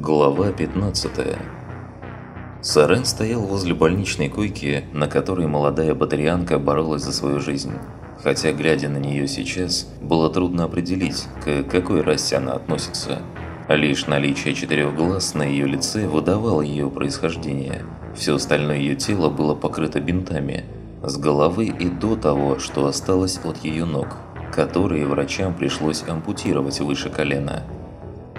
Глава 15 Сарен стоял возле больничной койки, на которой молодая батарианка боролась за свою жизнь. Хотя, глядя на нее сейчас, было трудно определить, к какой расе она относится. Лишь наличие четырех глаз на ее лице выдавало ее происхождение. Все остальное ее тело было покрыто бинтами, с головы и до того, что осталось от ее ног, которые врачам пришлось ампутировать выше колена –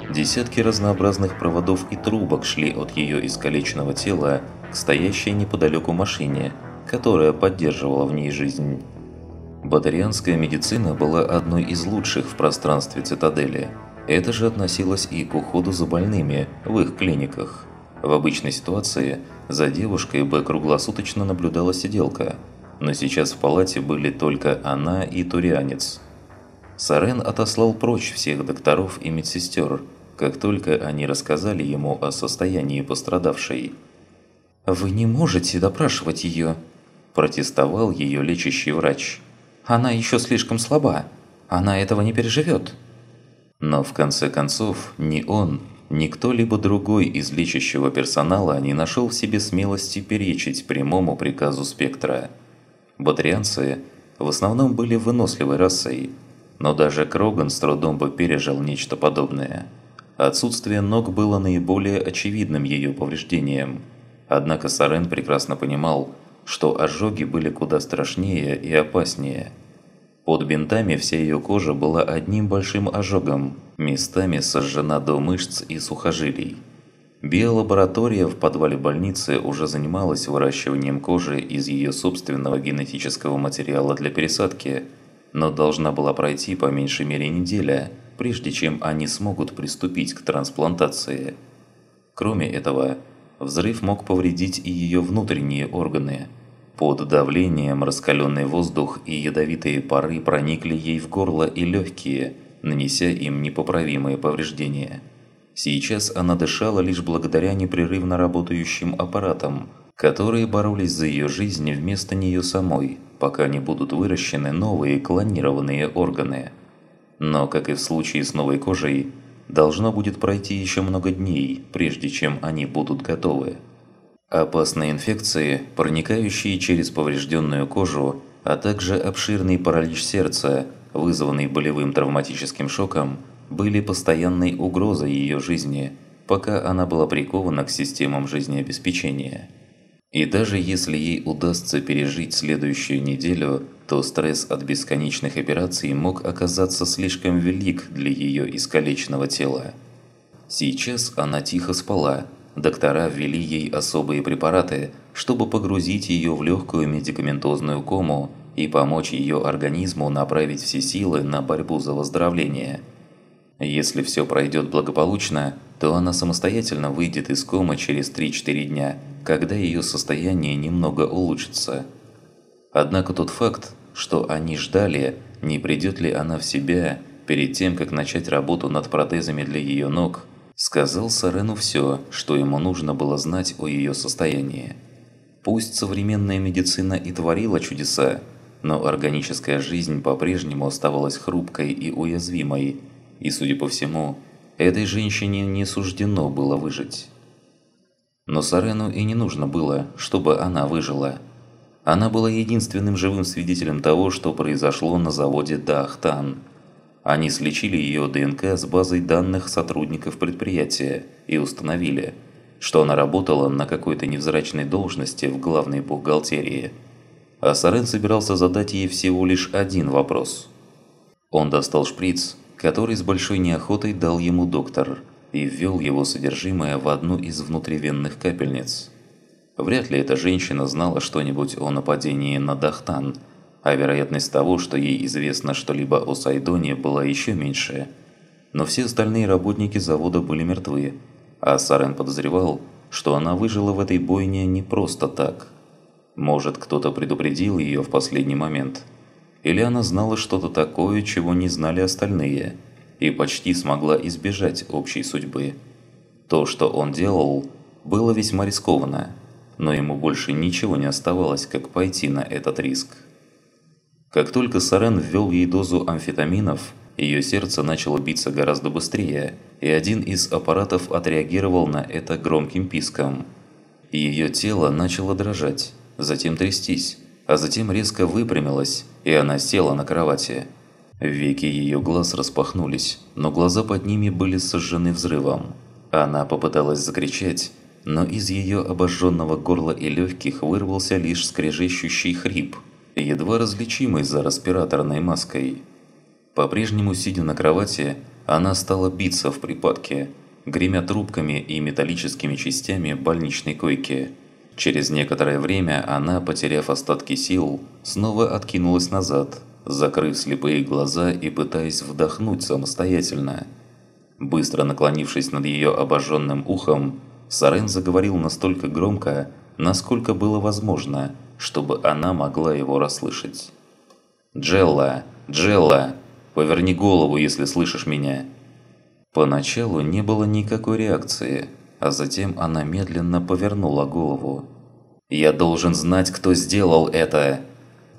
Десятки разнообразных проводов и трубок шли от ее искалеченного тела к стоящей неподалеку машине, которая поддерживала в ней жизнь. Батарианская медицина была одной из лучших в пространстве цитадели. Это же относилось и к уходу за больными в их клиниках. В обычной ситуации за девушкой бы круглосуточно наблюдала сиделка, но сейчас в палате были только она и турианец. Сарен отослал прочь всех докторов и медсестер, как только они рассказали ему о состоянии пострадавшей. «Вы не можете допрашивать ее», – протестовал ее лечащий врач. «Она еще слишком слаба. Она этого не переживет». Но в конце концов, ни он, ни кто-либо другой из лечащего персонала не нашел в себе смелости перечить прямому приказу спектра. Батарианцы в основном были выносливой расой, но даже Кроган с трудом бы пережил нечто подобное – Отсутствие ног было наиболее очевидным ее повреждением. Однако Сарен прекрасно понимал, что ожоги были куда страшнее и опаснее. Под бинтами вся ее кожа была одним большим ожогом, местами сожжена до мышц и сухожилий. Биолаборатория в подвале больницы уже занималась выращиванием кожи из ее собственного генетического материала для пересадки, но должна была пройти по меньшей мере неделя – прежде чем они смогут приступить к трансплантации. Кроме этого, взрыв мог повредить и ее внутренние органы. Под давлением раскаленный воздух и ядовитые пары проникли ей в горло и легкие, нанеся им непоправимые повреждения. Сейчас она дышала лишь благодаря непрерывно работающим аппаратам, которые боролись за ее жизнь вместо нее самой, пока не будут выращены новые клонированные органы. Но, как и в случае с новой кожей, должно будет пройти еще много дней, прежде чем они будут готовы. Опасные инфекции, проникающие через поврежденную кожу, а также обширный паралич сердца, вызванный болевым травматическим шоком, были постоянной угрозой ее жизни, пока она была прикована к системам жизнеобеспечения. И даже если ей удастся пережить следующую неделю, то стресс от бесконечных операций мог оказаться слишком велик для ее искалеченного тела. Сейчас она тихо спала. Доктора ввели ей особые препараты, чтобы погрузить ее в легкую медикаментозную кому и помочь ее организму направить все силы на борьбу за выздоровление. Если все пройдет благополучно, то она самостоятельно выйдет из комы через 3-4 дня – когда ее состояние немного улучшится. Однако тот факт, что они ждали, не придет ли она в себя перед тем, как начать работу над протезами для ее ног, сказал Сарену все, что ему нужно было знать о ее состоянии. Пусть современная медицина и творила чудеса, но органическая жизнь по-прежнему оставалась хрупкой и уязвимой, и, судя по всему, этой женщине не суждено было выжить. Но Сарену и не нужно было, чтобы она выжила. Она была единственным живым свидетелем того, что произошло на заводе Дахтан. Они сличили ее ДНК с базой данных сотрудников предприятия и установили, что она работала на какой-то невзрачной должности в главной бухгалтерии. А Сарен собирался задать ей всего лишь один вопрос. Он достал шприц, который с большой неохотой дал ему доктор – и ввел его содержимое в одну из внутривенных капельниц. Вряд ли эта женщина знала что-нибудь о нападении на Дахтан, а вероятность того, что ей известно что-либо о Сайдоне, была еще меньше. Но все остальные работники завода были мертвы, а Сарен подозревал, что она выжила в этой бойне не просто так. Может, кто-то предупредил ее в последний момент. Или она знала что-то такое, чего не знали остальные – и почти смогла избежать общей судьбы. То, что он делал, было весьма рискованно, но ему больше ничего не оставалось, как пойти на этот риск. Как только Сарен ввел ей дозу амфетаминов Ее сердце начало биться гораздо быстрее, и один из аппаратов отреагировал на это громким писком. Ее тело начало дрожать, затем трястись, а затем резко выпрямилась, и она села на кровати. Веки ее глаз распахнулись, но глаза под ними были сожжены взрывом. Она попыталась закричать, но из ее обожженного горла и легких вырвался лишь скрежещущий хрип, едва различимый за респираторной маской. По-прежнему сидя на кровати, она стала биться в припадке, гремя трубками и металлическими частями больничной койки. Через некоторое время она, потеряв остатки сил, снова откинулась назад, закрыв слепые глаза и пытаясь вдохнуть самостоятельно. Быстро наклонившись над ее обожженным ухом, Сарен заговорил настолько громко, насколько было возможно, чтобы она могла его расслышать. «Джелла! Джелла! Поверни голову, если слышишь меня!» Поначалу не было никакой реакции, а затем она медленно повернула голову. «Я должен знать, кто сделал это!»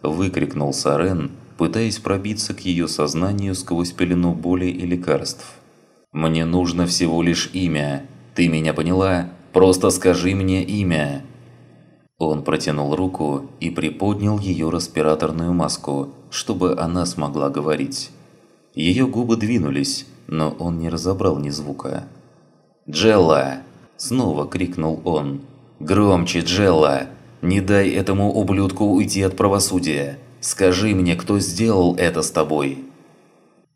Выкрикнул Сарен, пытаясь пробиться к ее сознанию сквозь пелену боли и лекарств. «Мне нужно всего лишь имя. Ты меня поняла? Просто скажи мне имя!» Он протянул руку и приподнял ее респираторную маску, чтобы она смогла говорить. Ее губы двинулись, но он не разобрал ни звука. «Джелла!» – снова крикнул он. «Громче, Джелла! Не дай этому ублюдку уйти от правосудия! Скажи мне, кто сделал это с тобой!»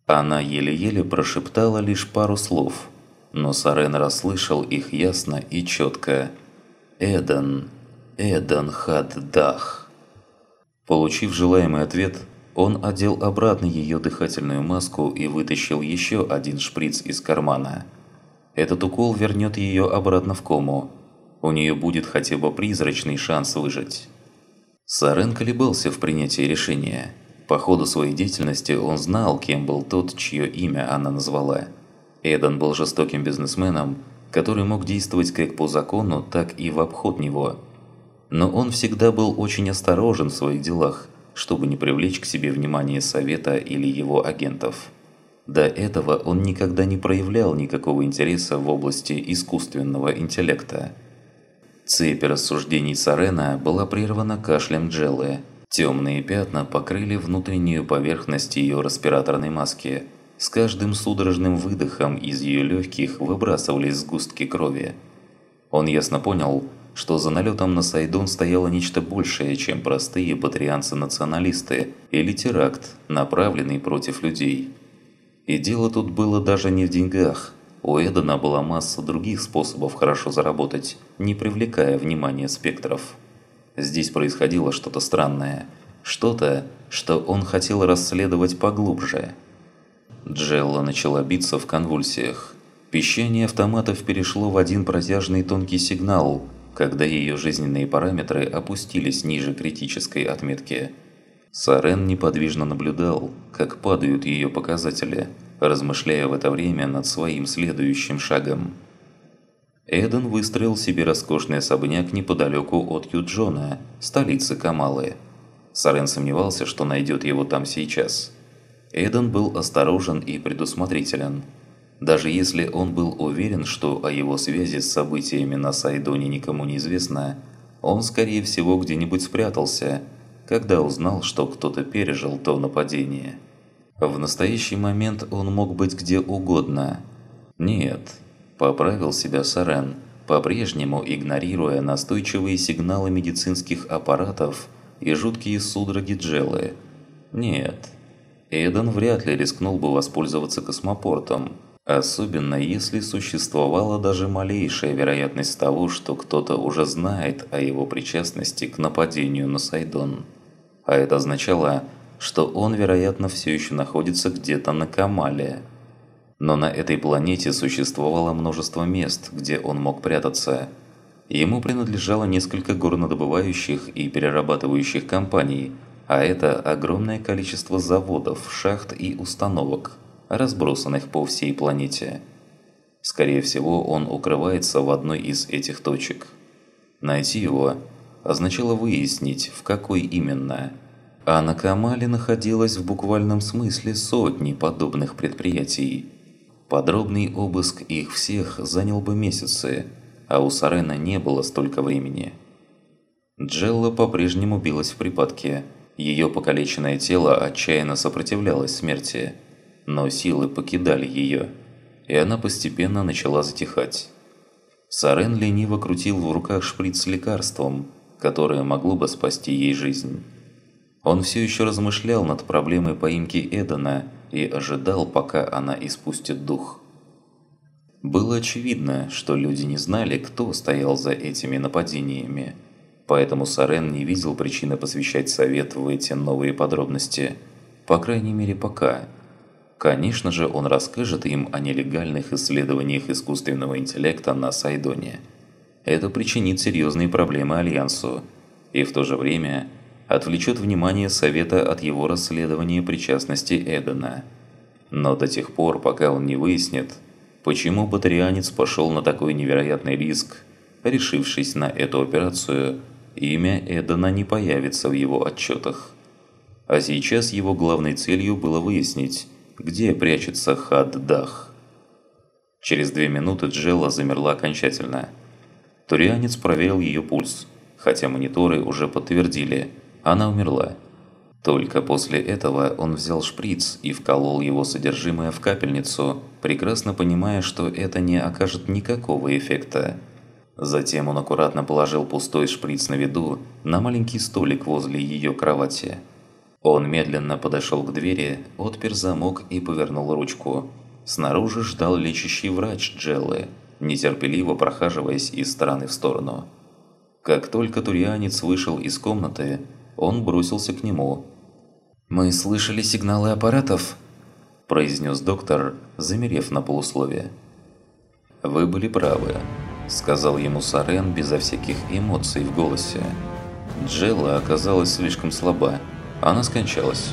Она еле-еле прошептала лишь пару слов, но Сарен расслышал их ясно и четко. «Эдан! Эдан Хаддах!» Получив желаемый ответ, он одел обратно ее дыхательную маску и вытащил еще один шприц из кармана. Этот укол вернет ее обратно в кому. У нее будет хотя бы призрачный шанс выжить. Сарен колебался в принятии решения. По ходу своей деятельности он знал, кем был тот, чье имя она назвала. Эдан был жестоким бизнесменом, который мог действовать как по закону, так и в обход него. Но он всегда был очень осторожен в своих делах – чтобы не привлечь к себе внимание Совета или его агентов. До этого он никогда не проявлял никакого интереса в области искусственного интеллекта. Цепь рассуждений Сарена была прервана кашлем Джеллы. Темные пятна покрыли внутреннюю поверхность ее респираторной маски. С каждым судорожным выдохом из ее легких выбрасывались сгустки крови. Он ясно понял, что за налетом на Сайдон стояло нечто большее, чем простые патрианцы-националисты или теракт, направленный против людей. И дело тут было даже не в деньгах. У Эдена была масса других способов хорошо заработать, не привлекая внимания спектров. Здесь происходило что-то странное. Что-то, что он хотел расследовать поглубже. Джелла начала биться в конвульсиях. Пищание автоматов перешло в один протяжный тонкий сигнал, когда ее жизненные параметры опустились ниже критической отметки. Сарен неподвижно наблюдал, как падают ее показатели, размышляя в это время над своим следующим шагом. Эден выстроил себе роскошный особняк неподалеку от Юджона, столицы Камалы. Сарен сомневался, что найдет его там сейчас. Эден был осторожен и предусмотрителен – даже если он был уверен, что о его связи с событиями на Сайдоне никому не известно, он, скорее всего, где-нибудь спрятался, когда узнал, что кто-то пережил то нападение. В настоящий момент он мог быть где угодно. Нет, поправил себя Сарен, по-прежнему игнорируя настойчивые сигналы медицинских аппаратов и жуткие судороги Джеллы. Нет, Эйден вряд ли рискнул бы воспользоваться космопортом, Особенно если существовала даже малейшая вероятность того, что кто-то уже знает о его причастности к нападению на Сайдон. А это означало, что он, вероятно, все еще находится где-то на Камале. Но на этой планете существовало множество мест, где он мог прятаться. Ему принадлежало несколько горнодобывающих и перерабатывающих компаний, а это огромное количество заводов, шахт и установок – разбросанных по всей планете. Скорее всего, он укрывается в одной из этих точек. Найти его означало выяснить, в какой именно. А на Камале находилось в буквальном смысле сотни подобных предприятий. Подробный обыск их всех занял бы месяцы, а у Сарена не было столько времени. Джелла по-прежнему билась в припадке. Ее покалеченное тело отчаянно сопротивлялось смерти, но силы покидали ее, и она постепенно начала затихать. Сарен лениво крутил в руках шприц с лекарством, которое могло бы спасти ей жизнь. Он все еще размышлял над проблемой поимки Эдена и ожидал, пока она испустит дух. Было очевидно, что люди не знали, кто стоял за этими нападениями, поэтому Сарен не видел причины посвящать совет в эти новые подробности, по крайней мере пока. Конечно же, он расскажет им о нелегальных исследованиях искусственного интеллекта на Сайдоне. Это причинит серьезные проблемы Альянсу, и в то же время отвлечет внимание Совета от его расследования причастности Эдена. Но до тех пор, пока он не выяснит, почему батарианец пошел на такой невероятный риск, решившись на эту операцию, имя Эдена не появится в его отчетах. А сейчас его главной целью было выяснить, где прячется Хад-Дах. Через две минуты Джелла замерла окончательно. Турианец проверил ее пульс, хотя мониторы уже подтвердили – она умерла. Только после этого он взял шприц и вколол его содержимое в капельницу, прекрасно понимая, что это не окажет никакого эффекта. Затем он аккуратно положил пустой шприц на виду на маленький столик возле ее кровати. Он медленно подошел к двери, отпер замок и повернул ручку. Снаружи ждал лечащий врач Джеллы, нетерпеливо прохаживаясь из стороны в сторону. Как только турианец вышел из комнаты, он бросился к нему. «Мы слышали сигналы аппаратов», – произнес доктор, замерев на полусловие. «Вы были правы», – сказал ему Сарен безо всяких эмоций в голосе. Джелла оказалась слишком слаба. Она скончалась.